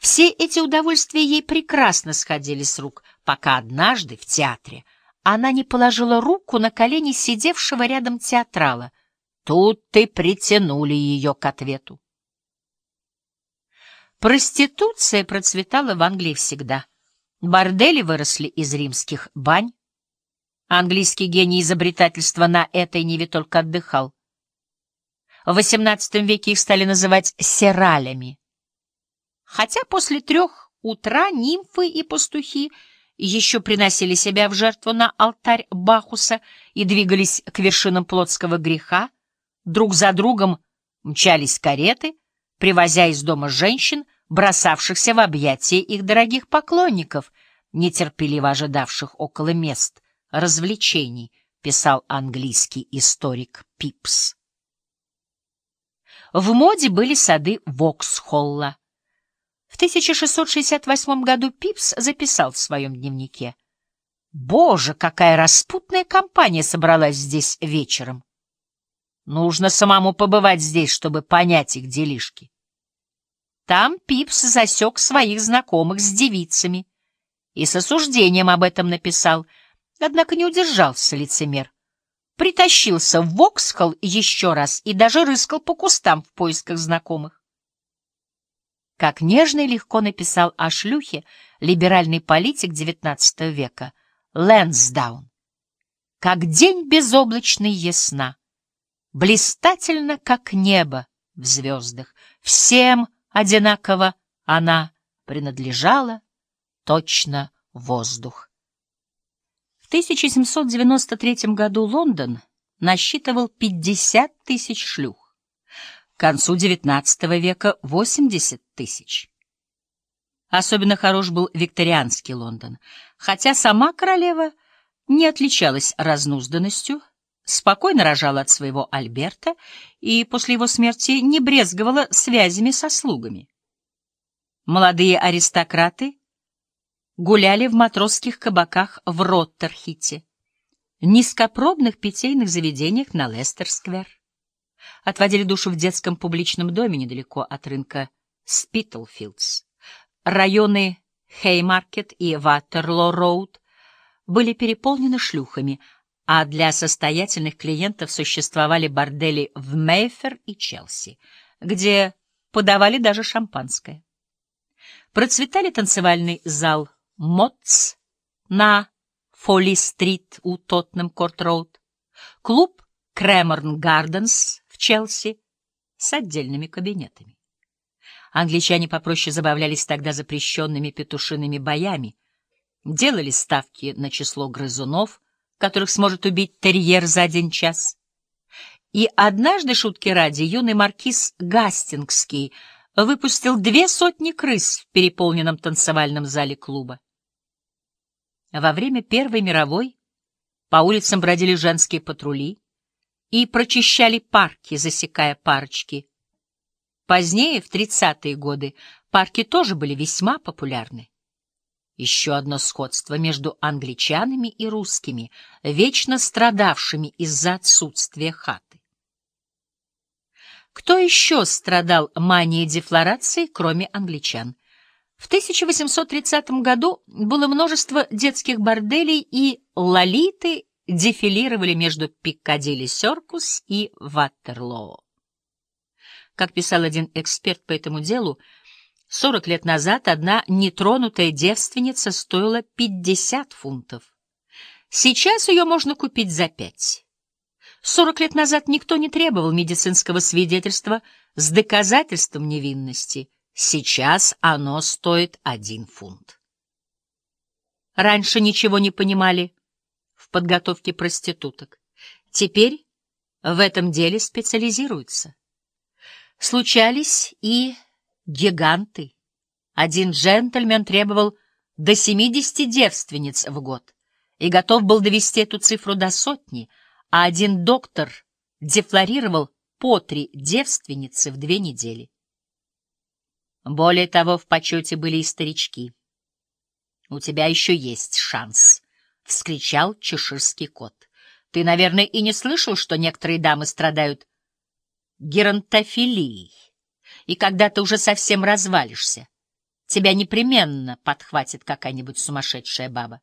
Все эти удовольствия ей прекрасно сходили с рук, пока однажды в театре она не положила руку на колени сидевшего рядом театрала. Тут-то притянули ее к ответу. Проституция процветала в Англии всегда. Бордели выросли из римских бань. Английский гений изобретательства на этой ниве только отдыхал. В XVIII веке их стали называть «сералями». Хотя после трех утра нимфы и пастухи еще приносили себя в жертву на алтарь Бахуса и двигались к вершинам плотского греха, друг за другом мчались кареты, привозя из дома женщин, бросавшихся в объятия их дорогих поклонников, нетерпеливо ожидавших около мест развлечений, писал английский историк Пипс. В моде были сады Воксхолла. В 1668 году Пипс записал в своем дневнике «Боже, какая распутная компания собралась здесь вечером! Нужно самому побывать здесь, чтобы понять их делишки». Там Пипс засек своих знакомых с девицами и с осуждением об этом написал, однако не удержался лицемер. Притащился в Воксхолл еще раз и даже рыскал по кустам в поисках знакомых. Как нежно и легко написал о шлюхе либеральный политик XIX века Лэнсдаун. Как день безоблачный ясна, блистательно, как небо в звездах, всем — одинаково она принадлежала точно воздух. В 1793 году Лондон насчитывал 50 тысяч шлюх, к концу XIX века — 80 тысяч. Особенно хорош был викторианский Лондон, хотя сама королева не отличалась разнузданностью, спокойно рожала от своего Альберта и после его смерти не брезговала связями со слугами. Молодые аристократы гуляли в матросских кабаках в Роттерхите, низкопробных питейных заведениях на Лестер-сквер. Отводили душу в детском публичном доме недалеко от рынка Спитлфилдс. Районы Хеймаркет и Ватерло-роуд были переполнены шлюхами — а для состоятельных клиентов существовали бордели в Мейфер и Челси, где подавали даже шампанское. Процветали танцевальный зал «Мотс» на Фолли-стрит у Тоттенем-Корт-Роуд, клуб «Креморн Гарденс» Челси с отдельными кабинетами. Англичане попроще забавлялись тогда запрещенными петушиными боями, делали ставки на число грызунов — которых сможет убить терьер за один час. И однажды, шутки ради, юный маркиз Гастингский выпустил две сотни крыс в переполненном танцевальном зале клуба. Во время Первой мировой по улицам бродили женские патрули и прочищали парки, засекая парочки. Позднее, в 30-е годы, парки тоже были весьма популярны. Еще одно сходство между англичанами и русскими, вечно страдавшими из-за отсутствия хаты. Кто еще страдал манией дефлорации, кроме англичан? В 1830 году было множество детских борделей, и лолиты дефилировали между Пиккадилли-Серкус и Ваттерлоо. Как писал один эксперт по этому делу, Сорок лет назад одна нетронутая девственница стоила 50 фунтов. Сейчас ее можно купить за пять. Сорок лет назад никто не требовал медицинского свидетельства с доказательством невинности. Сейчас оно стоит один фунт. Раньше ничего не понимали в подготовке проституток. Теперь в этом деле специализируются. Случались и гиганты. Один джентльмен требовал до 70 девственниц в год и готов был довести эту цифру до сотни, а один доктор дефлорировал по три девственницы в две недели. Более того, в почете были и старички. «У тебя еще есть шанс», — вскричал чеширский кот. «Ты, наверное, и не слышал, что некоторые дамы страдают геронтофилией?» и когда ты уже совсем развалишься. тебя непременно подхватит какая-нибудь сумасшедшая баба.